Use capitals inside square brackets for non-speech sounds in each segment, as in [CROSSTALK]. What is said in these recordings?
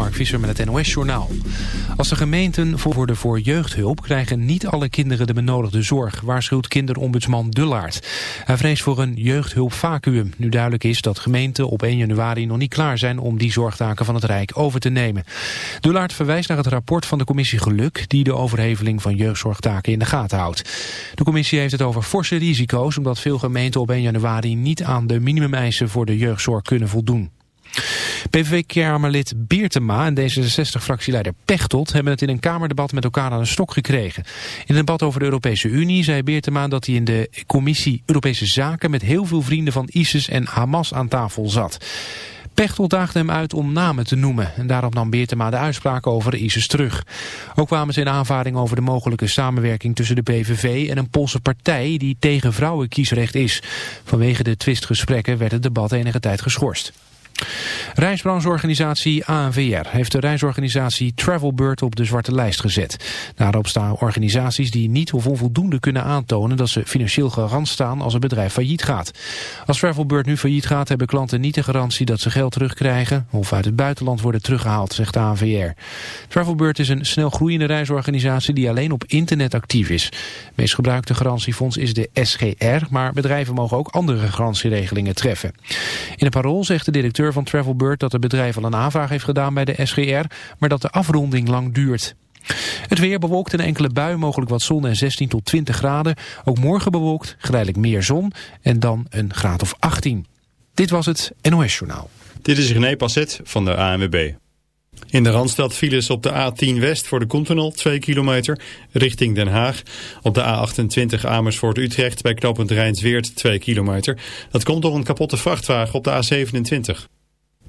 Mark Visser met het NOS-journaal. Als de gemeenten worden voor jeugdhulp... krijgen niet alle kinderen de benodigde zorg... waarschuwt kinderombudsman Dullaert. Hij vreest voor een jeugdhulpvacuüm... nu duidelijk is dat gemeenten op 1 januari nog niet klaar zijn... om die zorgtaken van het Rijk over te nemen. Dullaert verwijst naar het rapport van de commissie Geluk... die de overheveling van jeugdzorgtaken in de gaten houdt. De commissie heeft het over forse risico's... omdat veel gemeenten op 1 januari niet aan de minimum-eisen voor de jeugdzorg kunnen voldoen. PVV-kamerlid Beertema en D66-fractieleider Pechtold hebben het in een kamerdebat met elkaar aan een stok gekregen. In een debat over de Europese Unie zei Beertema dat hij in de commissie Europese Zaken met heel veel vrienden van ISIS en Hamas aan tafel zat. Pechtold daagde hem uit om namen te noemen en daarop nam Beertema de uitspraak over ISIS terug. Ook kwamen ze in aanvaring over de mogelijke samenwerking tussen de PVV en een Poolse partij die tegen vrouwenkiesrecht is. Vanwege de twistgesprekken werd het debat enige tijd geschorst. Reisbrancheorganisatie ANVR heeft de reisorganisatie Travelbird op de zwarte lijst gezet. Daarop staan organisaties die niet of onvoldoende kunnen aantonen dat ze financieel garant staan als een bedrijf failliet gaat. Als Travelbird nu failliet gaat hebben klanten niet de garantie dat ze geld terugkrijgen of uit het buitenland worden teruggehaald, zegt de ANVR. Travelbird is een snel groeiende reisorganisatie die alleen op internet actief is. Het meest gebruikte garantiefonds is de SGR, maar bedrijven mogen ook andere garantieregelingen treffen. In een parool zegt de directeur van Travelbird dat het bedrijf al een aanvraag heeft gedaan bij de SGR, maar dat de afronding lang duurt. Het weer bewolkt in enkele buien, mogelijk wat zon en 16 tot 20 graden. Ook morgen bewolkt, geleidelijk meer zon en dan een graad of 18. Dit was het NOS Journaal. Dit is René Passet van de ANWB. In de Randstad files op de A10 West voor de Continental 2 kilometer richting Den Haag. Op de A28 Amersfoort-Utrecht bij knooppunt Rijnsweert 2 kilometer. Dat komt door een kapotte vrachtwagen op de A27.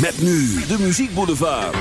Met nu de Muziek Boulevard.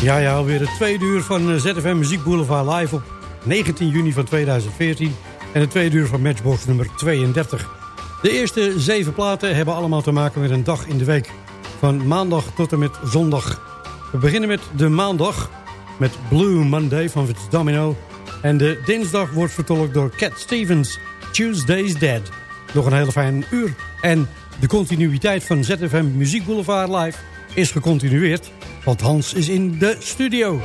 Ja, ja, weer het tweede uur van eh, ZFM Muziek Boulevard live op 19 juni van 2014. En het tweede uur van Matchbox nummer 32. De eerste zeven platen hebben allemaal te maken met een dag in de week. Van maandag tot en met zondag. We beginnen met de maandag met Blue Monday van Fitz Domino. En de dinsdag wordt vertolkt door Cat Stevens, Tuesday's Dead. Nog een hele fijn uur. En de continuïteit van ZFM Muziek Boulevard live is gecontinueerd... want Hans is in de studio.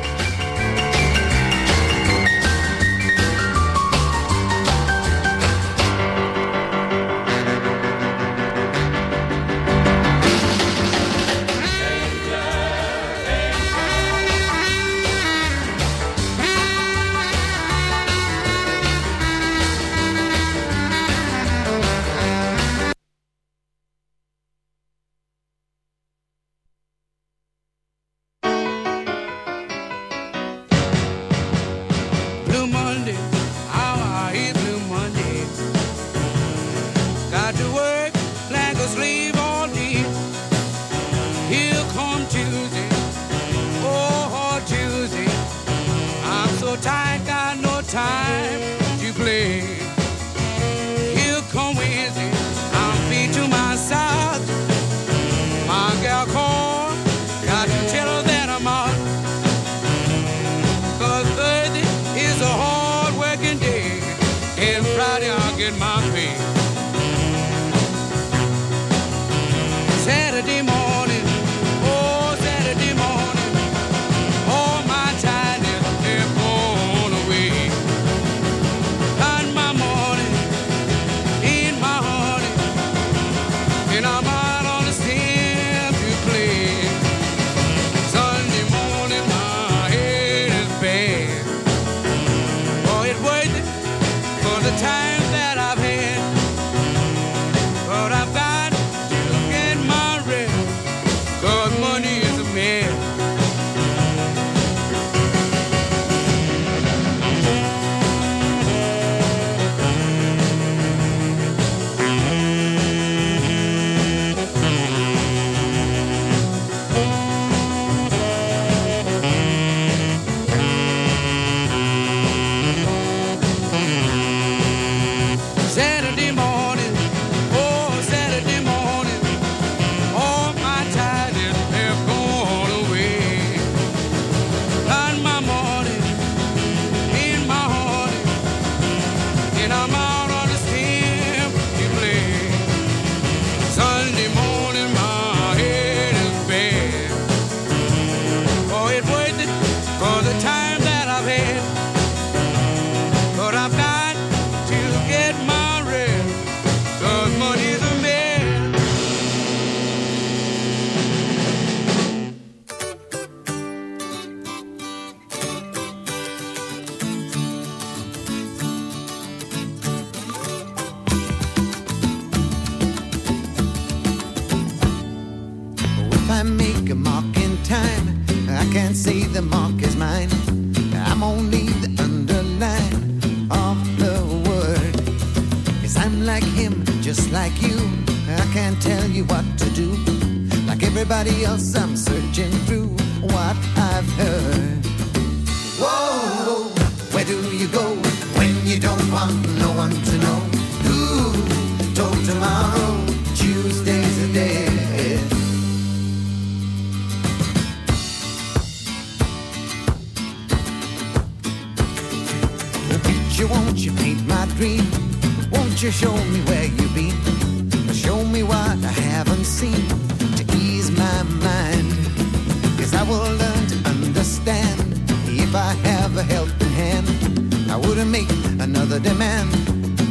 I wouldn't make another demand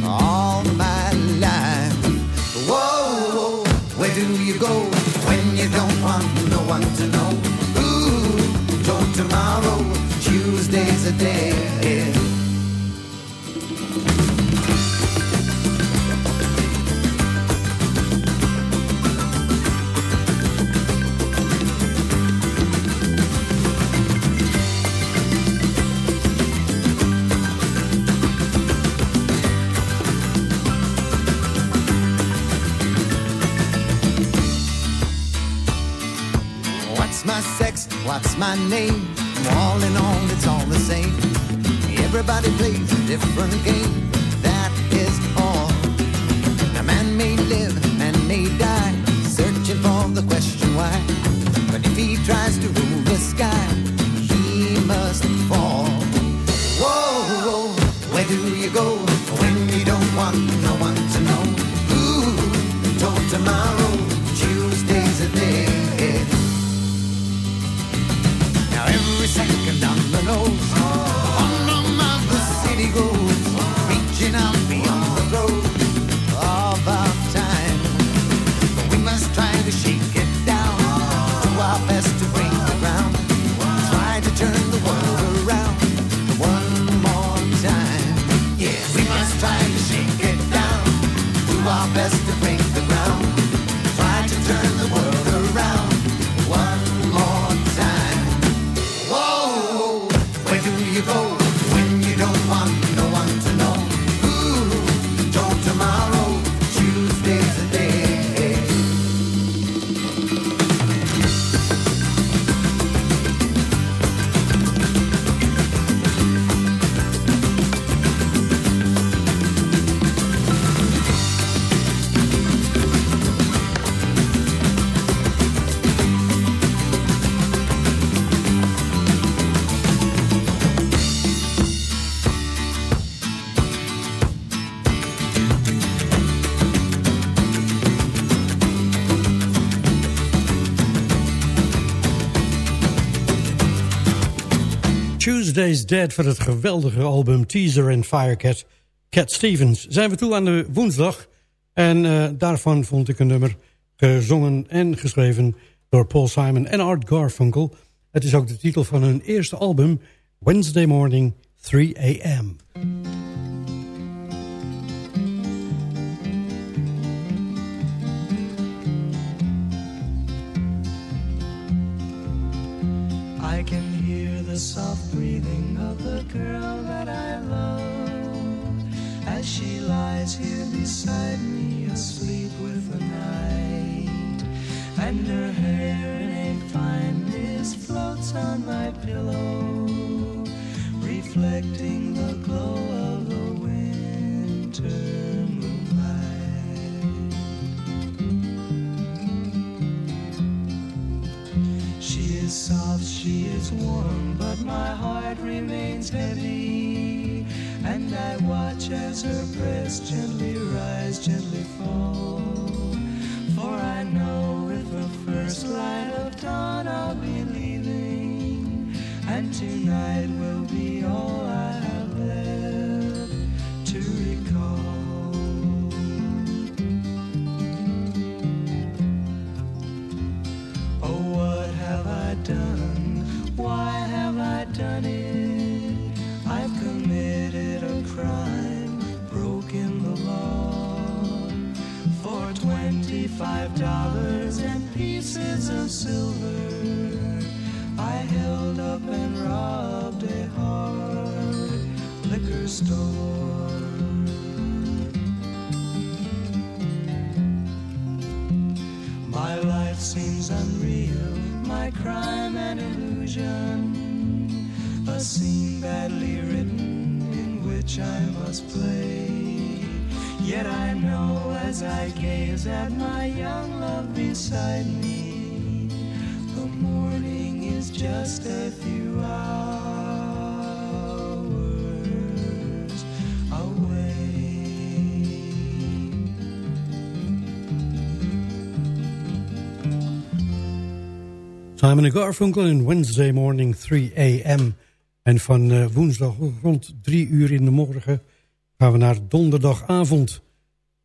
all my life. Whoa, whoa, where do you go when you don't want no one to know? Ooh, don't tomorrow, Tuesday's a day. Yeah. My name? All in all, it's all the same. Everybody plays a different game. Tuesday's Dead voor het geweldige album Teaser and Firecat. Cat Stevens. Zijn we toe aan de woensdag. En eh, daarvan vond ik een nummer gezongen en geschreven door Paul Simon en Art Garfunkel. Het is ook de titel van hun eerste album, Wednesday Morning 3 a.m. lies here beside me, asleep with the night. And her hair in a fine mist floats on my pillow, reflecting the glow of the winter moonlight. She is soft, she is warm, but my heart remains heavy. And I watch as her breast gently rise, gently fall. For I know with the first light of dawn I'll be leaving. And tonight will be all I gaze at my young love beside me, the morning is just a few hours away. Simon en Garfunkel in Wednesday morning 3 a.m. En van eh, woensdag rond 3 uur in de morgen gaan we naar donderdagavond.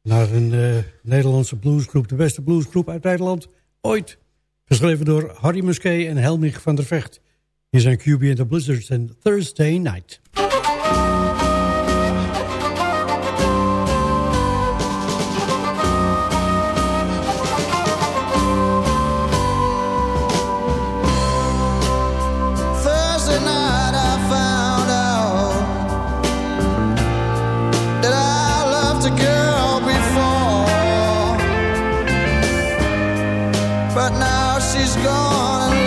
Naar een eh, Nederlandse bluesgroep, de beste bluesgroep uit Nederland ooit. Geschreven door Harry Musquet en Helmich van der Vecht. Hier zijn QB the Blizzards en Thursday Night. But now she's gone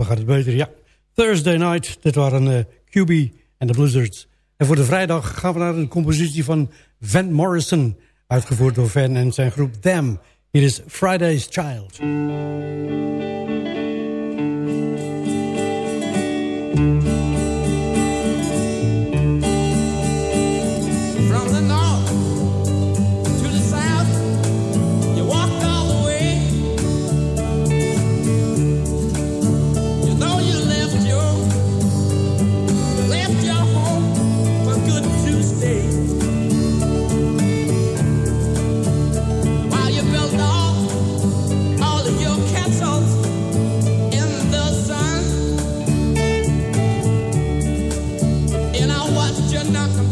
gaat het beter. Ja, Thursday Night, dit waren uh, QB en de Blizzards. En voor de vrijdag gaan we naar een compositie van Van Morrison... uitgevoerd door Van en zijn groep Them. Hier is Friday's Child. knock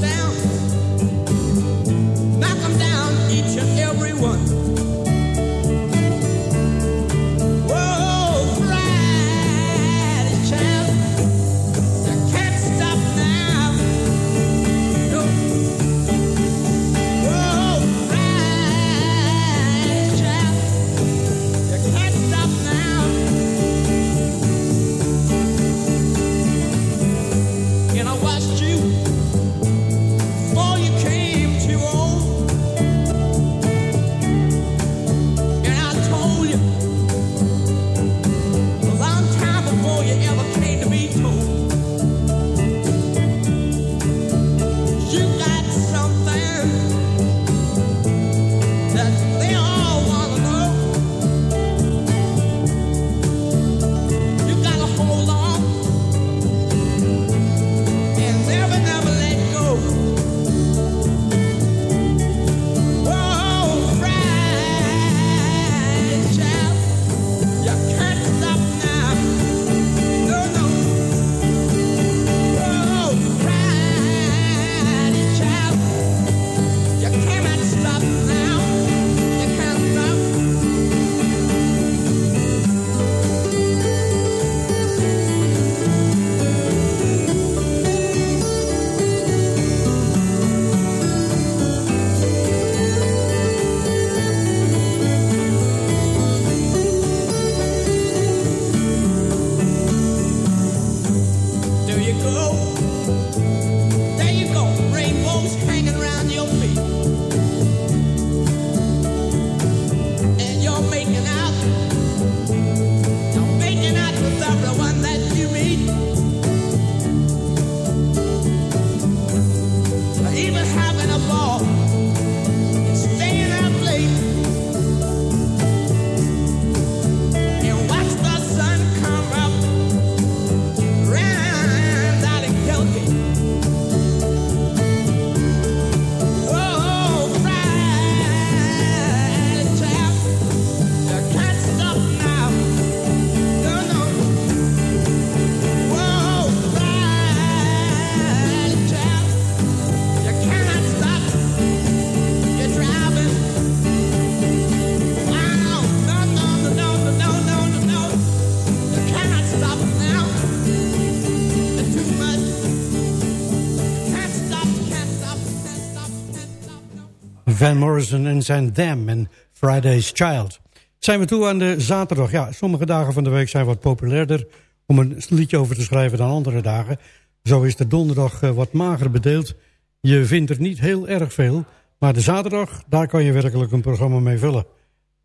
Van Morrison en zijn Them en Friday's Child. Zijn we toe aan de zaterdag. Ja, sommige dagen van de week zijn wat populairder om een liedje over te schrijven dan andere dagen. Zo is de donderdag eh, wat mager bedeeld. Je vindt er niet heel erg veel. Maar de zaterdag, daar kan je werkelijk een programma mee vullen.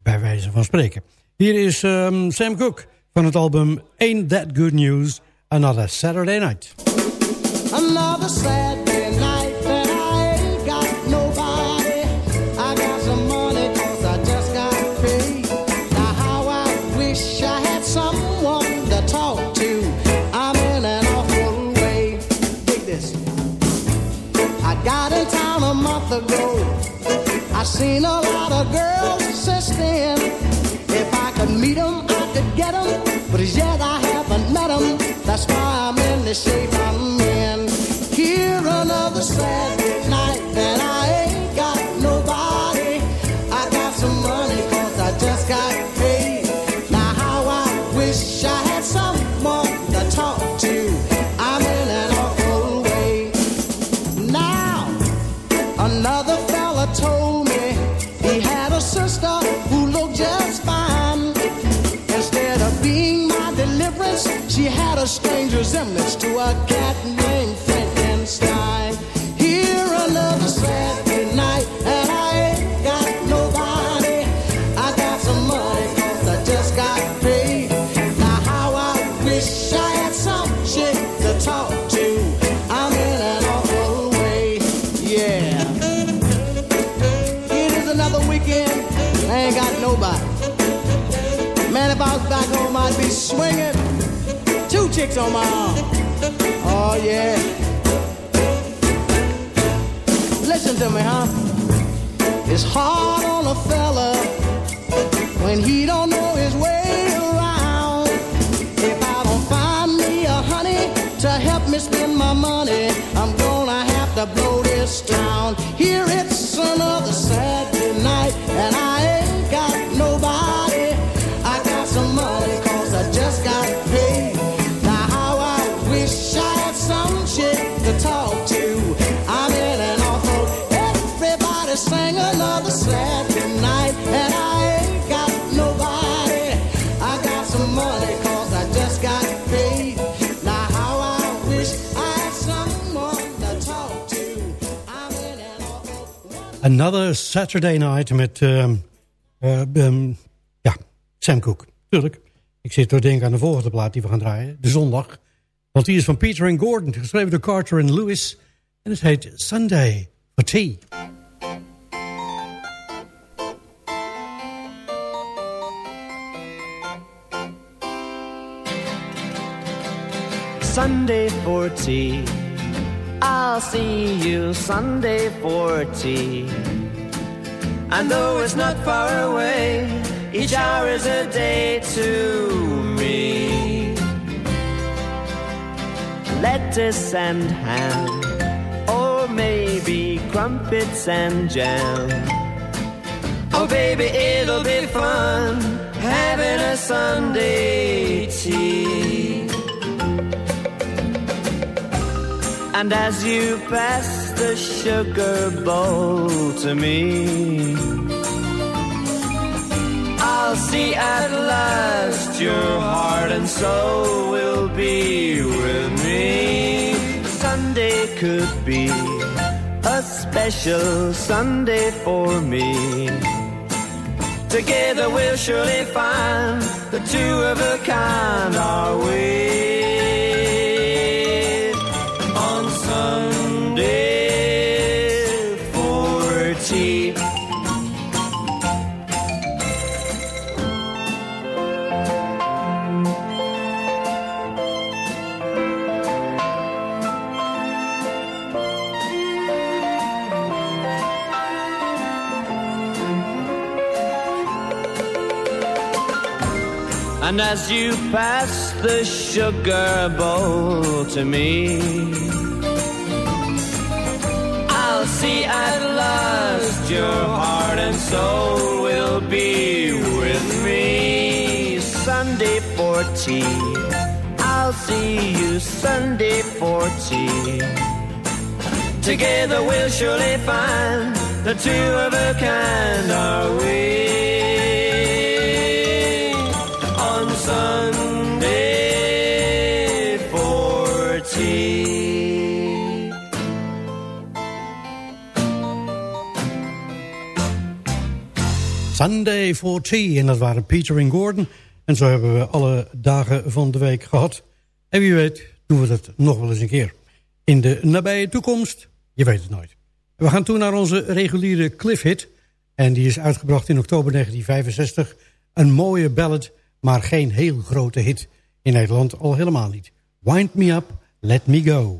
Bij wijze van spreken. Hier is um, Sam Cooke van het album Ain't That Good News. Another Saturday Night. Another Saturday night. seen a lot of girls since then. If I could meet them, I could get them. But as yet I haven't met them. That's why I'm in the shape I'm in. She had a strange resemblance to a cat named chicks on my arm. Oh, yeah. Listen to me, huh? It's hard on a fella when he don't know his way around. If I don't find me a honey to help me spend my money, I'm gonna have to blow this town. Here it's Another Saturday Night met ehm, eh, ehm, ja, Sam Cooke. Tuurlijk. Ik zit te denken aan de volgende plaat die we gaan draaien. De zondag. Want die is van Peter and Gordon. Geschreven door Carter en Lewis. En het heet Sunday for Tea. Sunday for tea. I'll see you Sunday for tea. And though it's not far away, each hour is a day to me. Lettuce and ham, or maybe crumpets and jam. Oh, baby, it'll be fun having a Sunday tea. And as you pass the sugar bowl to me, I'll see at last your heart and soul will be with me. Sunday could be a special Sunday for me. Together we'll surely find the two of a kind are we. As you pass the sugar bowl to me, I'll see at last your heart and soul will be with me. Sunday for tea, I'll see you Sunday for tea. Together we'll surely find the two of a kind are we. Sunday for Tea. En dat waren Peter en Gordon. En zo hebben we alle dagen van de week gehad. En wie weet doen we dat nog wel eens een keer. In de nabije toekomst, je weet het nooit. We gaan toen naar onze reguliere Cliff Hit. En die is uitgebracht in oktober 1965. Een mooie ballad, maar geen heel grote hit. In Nederland al helemaal niet. Wind me up, let me go.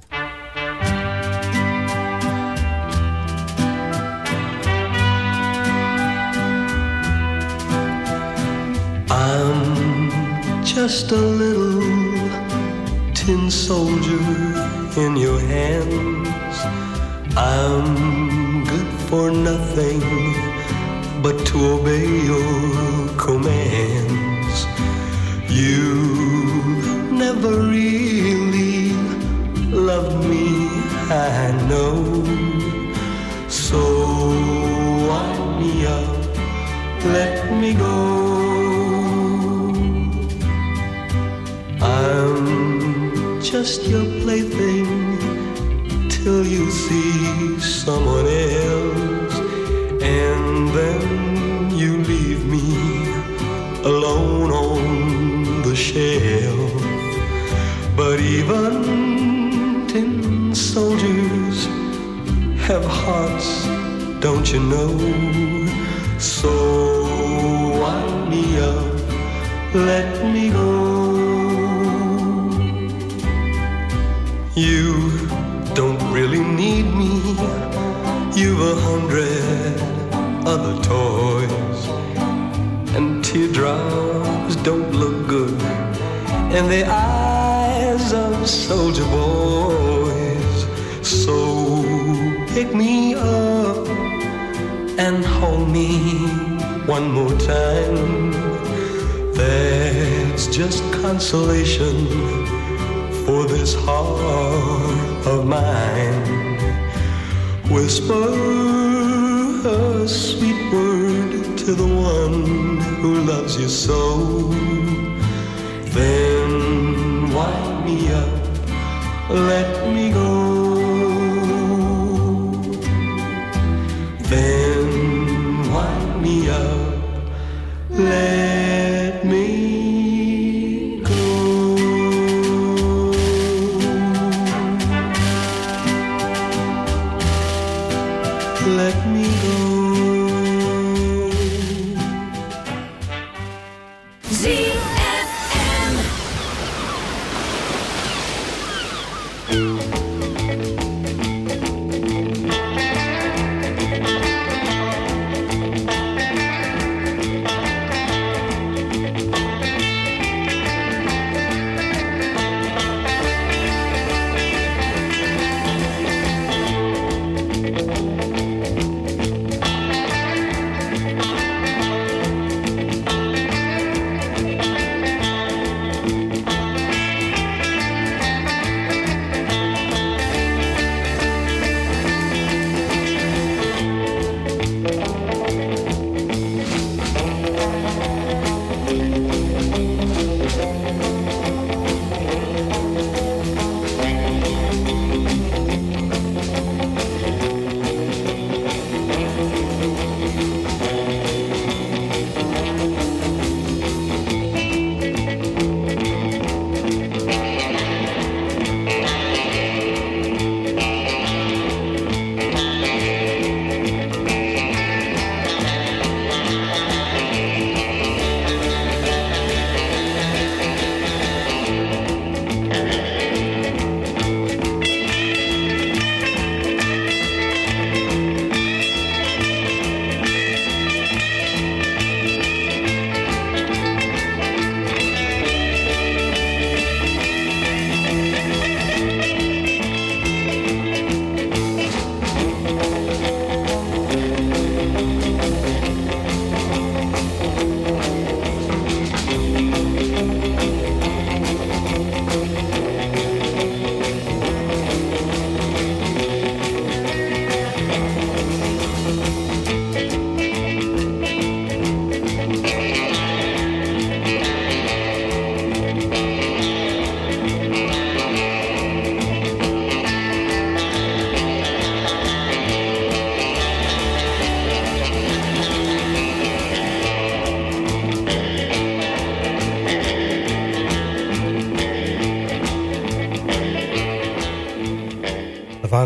I'm just a little tin soldier in your hands. I'm good for nothing but to obey your commands. You never really loved me, I know. So wind me up, let me go. Just your plaything till you see someone else, and then you leave me alone on the shelf. But even tin soldiers have hearts, don't you know? So wind me up, let me go. You don't really need me. You've a hundred other toys, and teardrops don't look good in the eyes of soldier boys. So pick me up and hold me one more time. That's just consolation for this heart of mine. Whisper a sweet word to the one who loves you so. Then wind me up, let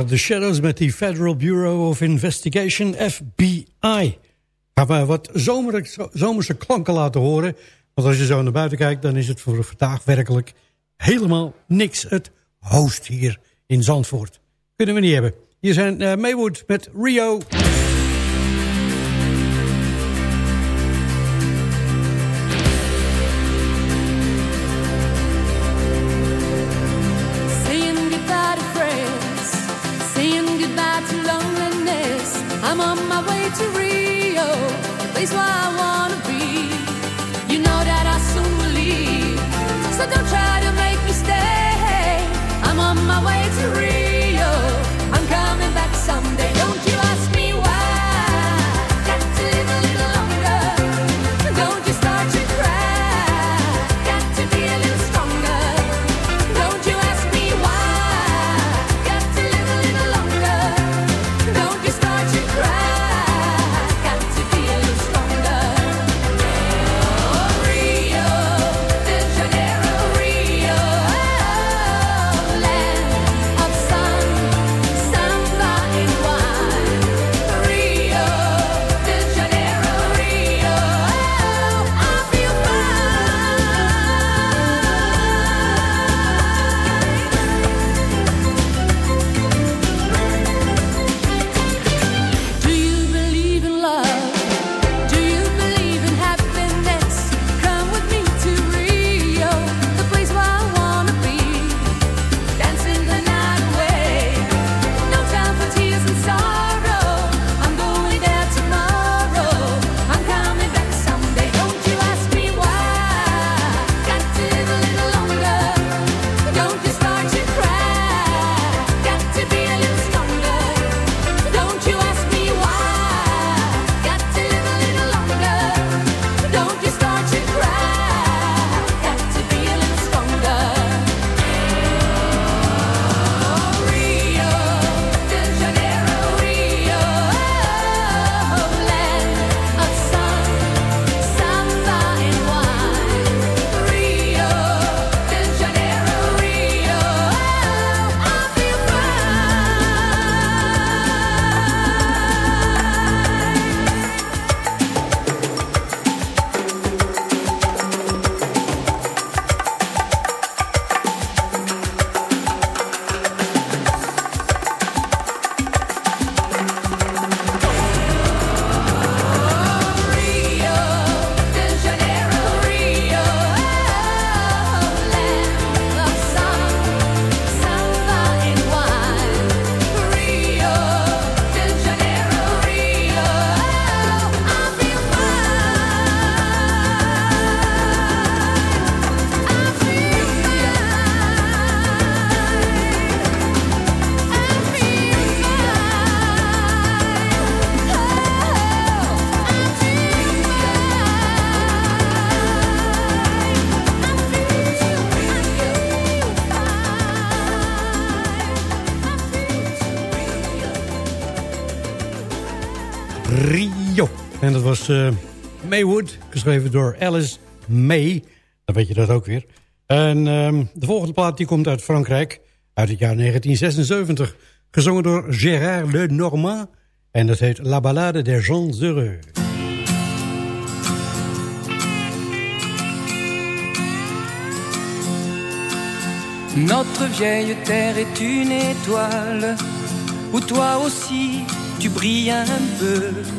De Shadows met die Federal Bureau of Investigation, FBI. Gaan we wat zomerse, klanken laten horen. Want als je zo naar buiten kijkt, dan is het voor vandaag werkelijk helemaal niks. Het host hier in Zandvoort. Kunnen we niet hebben. Hier zijn uh, Maywood met Rio. Was uh, Maywood, geschreven door Alice May. Dan weet je dat ook weer. En um, de volgende plaat die komt uit Frankrijk, uit het jaar 1976. Gezongen door Gérard Lenormand. En dat heet La Ballade des gens heureux. Notre vieille terre est une étoile où toi aussi tu brilles un peu.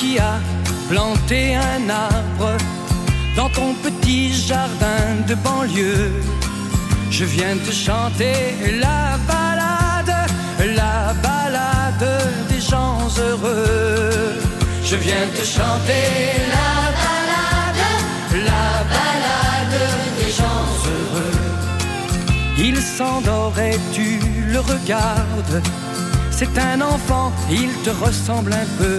qui as planté un arbre dans ton petit jardin de banlieue, je viens te chanter la balade, la balade des gens heureux. Je viens te chanter la balade, la balade des gens heureux. Il s'endort et tu le regardes. C'est un enfant, il te ressemble un peu.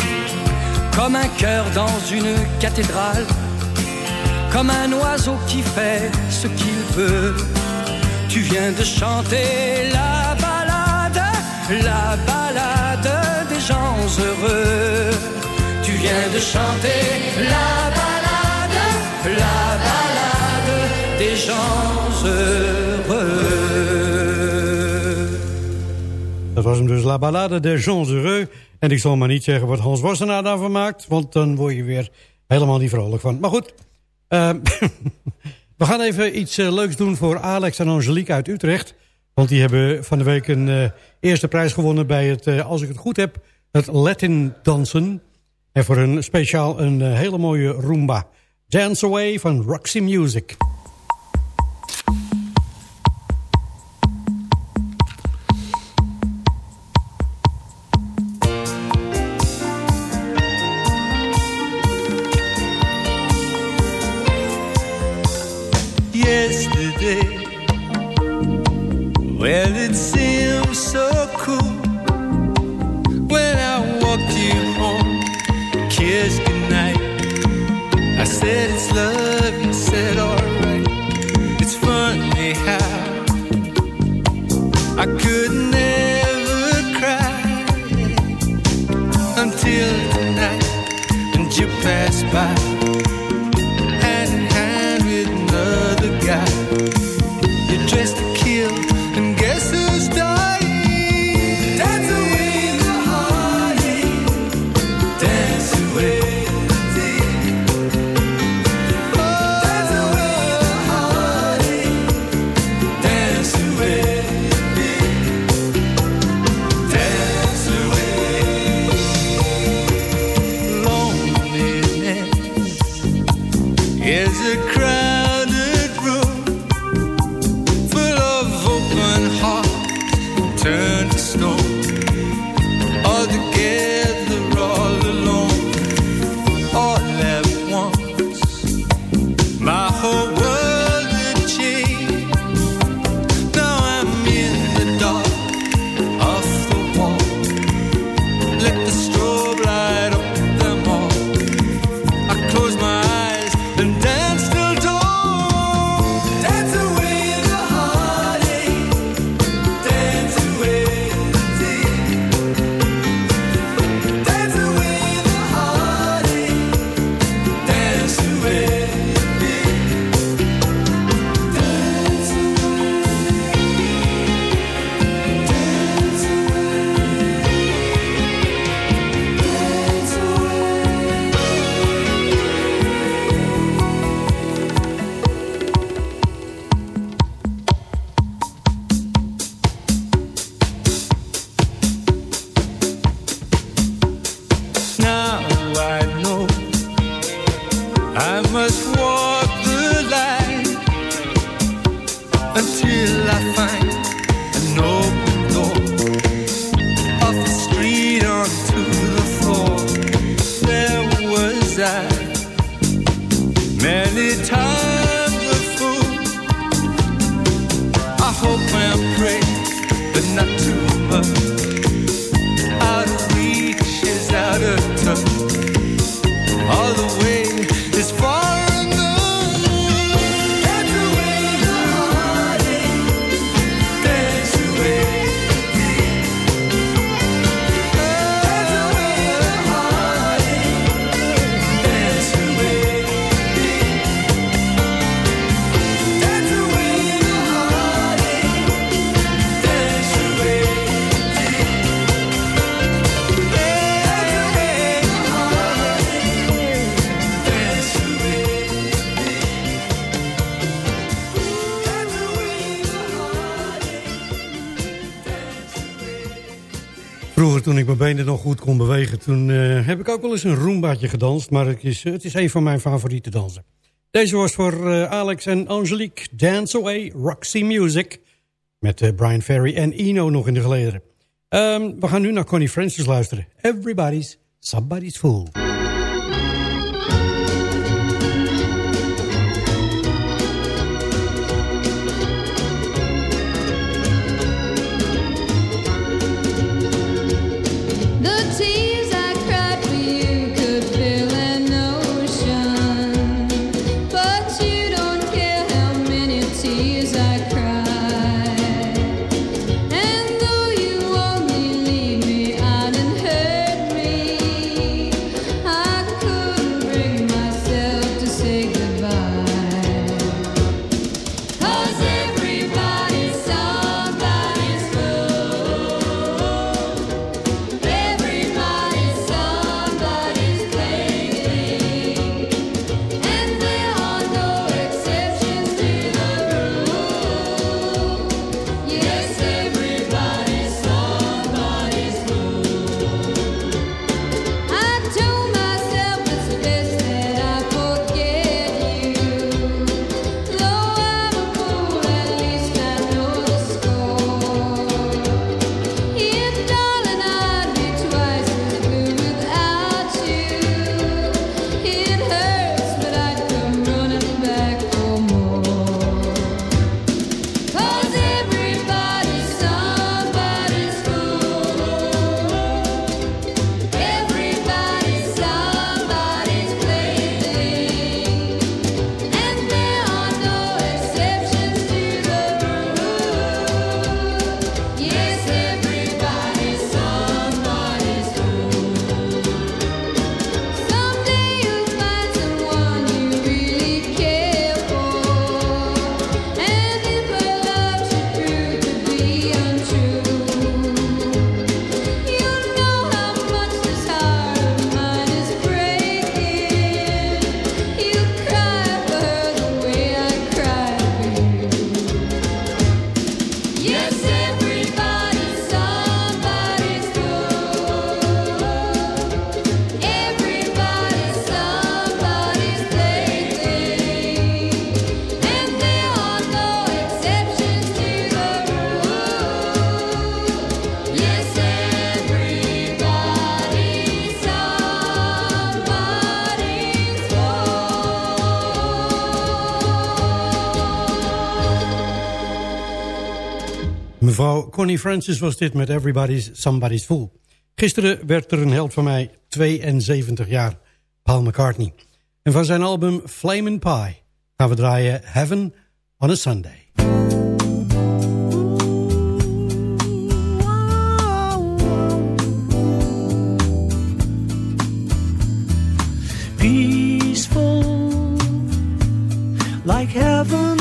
Comme un cœur dans une cathédrale, comme un oiseau qui fait ce qu'il veut. Tu viens de chanter la balade, la balade des gens heureux. Tu viens de chanter la balade, la balade des gens heureux. Dat was hem dus La Ballade des Gens Heureux. En ik zal maar niet zeggen wat Hans Wassenaar daarvan maakt... want dan word je weer helemaal niet vrolijk van. Maar goed, uh, [LAUGHS] we gaan even iets uh, leuks doen voor Alex en Angelique uit Utrecht. Want die hebben van de week een uh, eerste prijs gewonnen bij het, als ik het goed heb... het Latin dansen. En voor een speciaal een hele mooie Roomba. Dance Away van Roxy Music. Toen ik mijn benen nog goed kon bewegen... toen eh, heb ik ook wel eens een roombaatje gedanst... maar het is, het is een van mijn favoriete dansen. Deze was voor eh, Alex en Angelique. Dance Away, Roxy Music. Met eh, Brian Ferry en Ino nog in de gelederen. Ehm, we gaan nu naar Connie Francis luisteren. Everybody's Somebody's Fool. Connie Francis was dit met Everybody's Somebody's Fool. Gisteren werd er een held van mij 72 jaar, Paul McCartney. En van zijn album Flamin' Pie gaan we draaien Heaven on a Sunday. peaceful, like heaven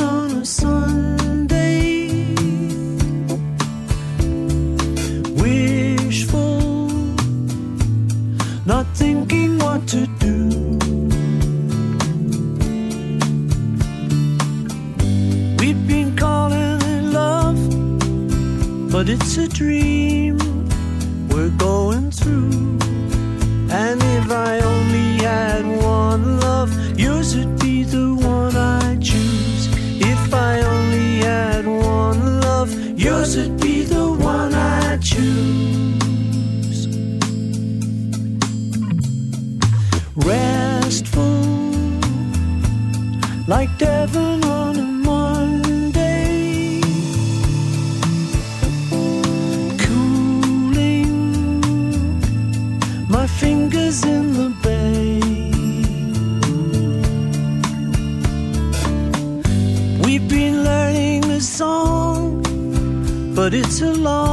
thinking what to do. We've been calling it love, but it's a dream we're going through. And if I only had one love, yours would be the one I choose. If I only had one love, yours would like Devon on a Monday, cooling my fingers in the bay. We've been learning this song, but it's a long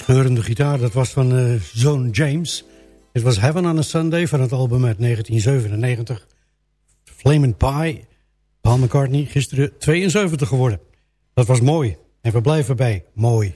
Scheurende gitaar, dat was van eh, Zoon James. Het was Heaven on a Sunday van het album uit 1997. Flaming Pie, Paul McCartney, gisteren 72 geworden. Dat was mooi en we blijven bij mooi.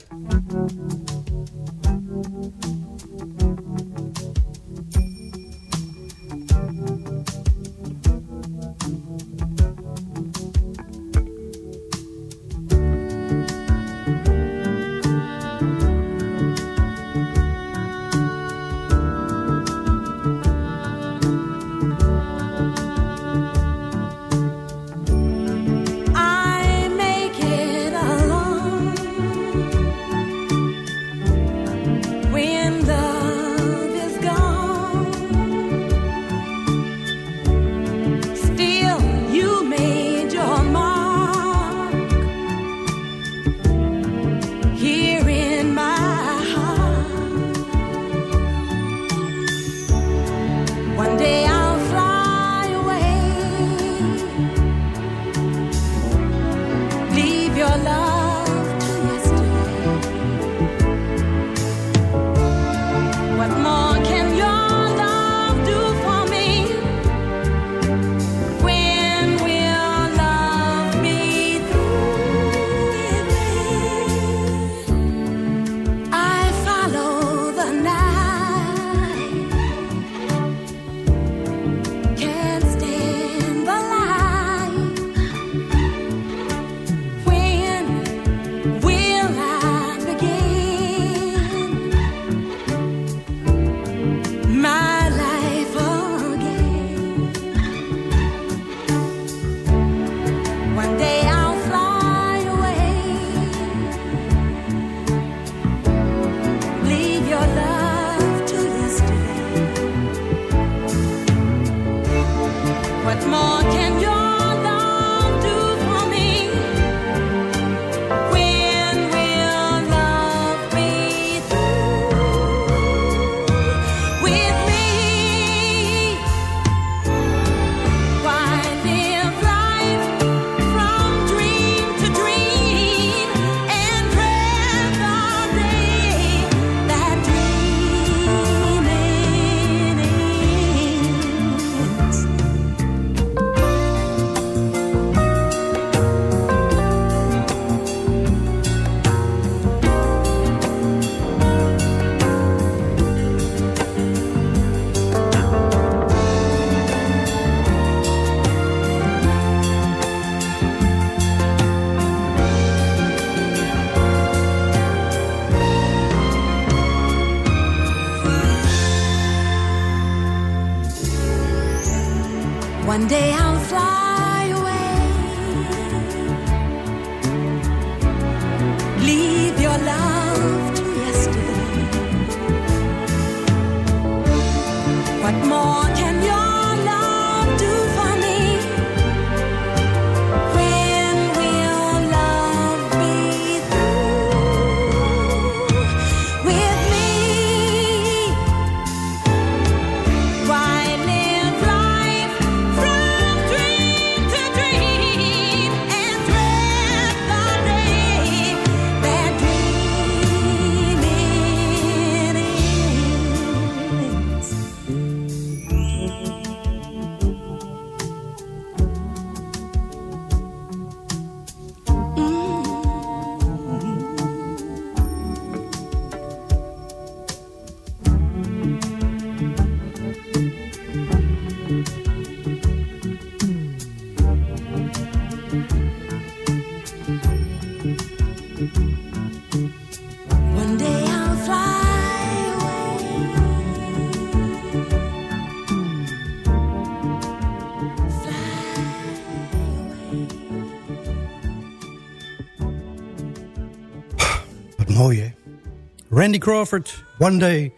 Randy Crawford, One Day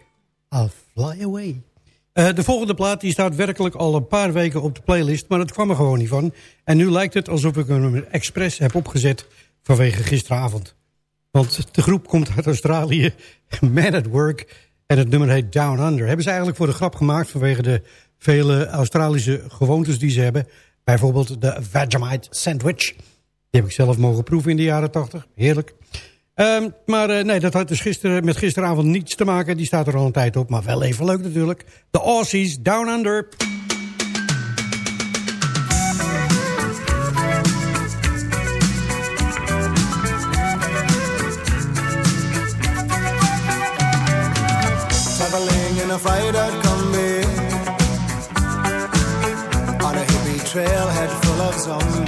I'll Fly Away. Eh, de volgende plaat die staat werkelijk al een paar weken op de playlist... maar het kwam er gewoon niet van. En nu lijkt het alsof ik hem expres heb opgezet vanwege gisteravond. Want de groep komt uit Australië, [LAUGHS] Man at Work... en het nummer heet Down Under. Hebben ze eigenlijk voor de grap gemaakt... vanwege de vele Australische gewoontes die ze hebben. Bijvoorbeeld de Vegemite sandwich. Die heb ik zelf mogen proeven in de jaren 80. Heerlijk. Ehm, maar eh, nee, dat had dus gisteren, met gisteravond niets te maken. Die staat er al een tijd op, maar wel even leuk natuurlijk. De Aussies, Down Under. A fried-out On a full of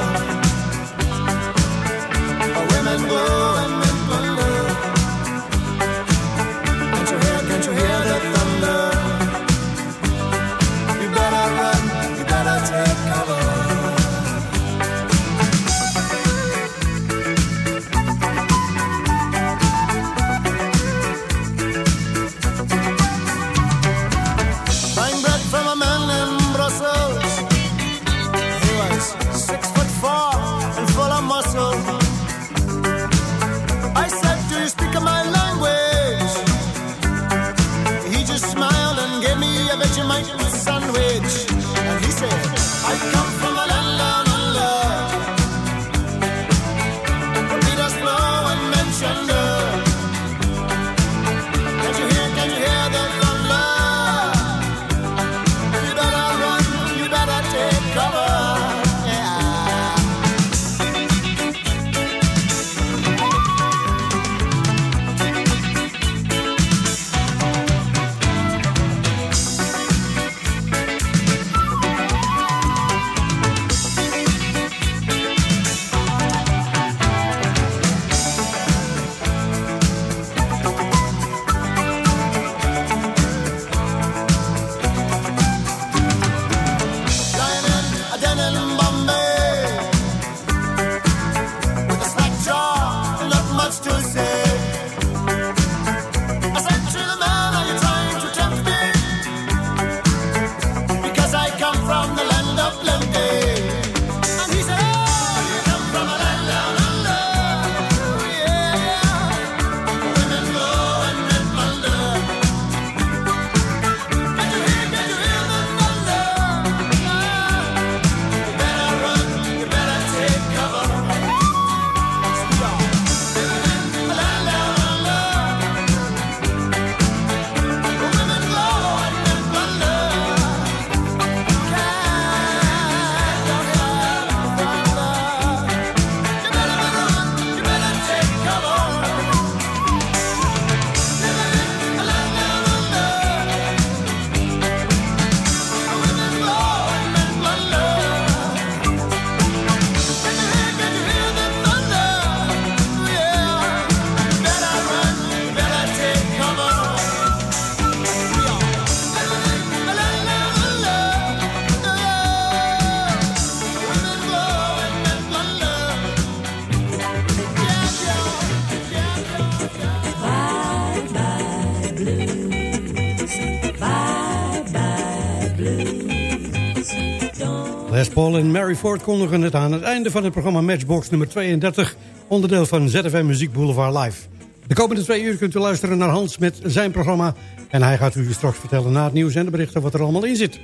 Ford kondigen het aan. Het einde van het programma Matchbox nummer 32. Onderdeel van ZFM Muziek Boulevard Live. De komende twee uur kunt u luisteren naar Hans met zijn programma. En hij gaat u straks vertellen na het nieuws en de berichten wat er allemaal in zit.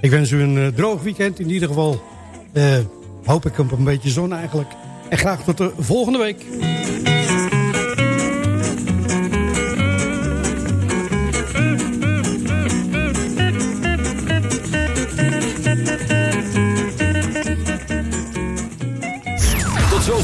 Ik wens u een eh, droog weekend. In ieder geval eh, hoop ik op een beetje zon eigenlijk. En graag tot de volgende week.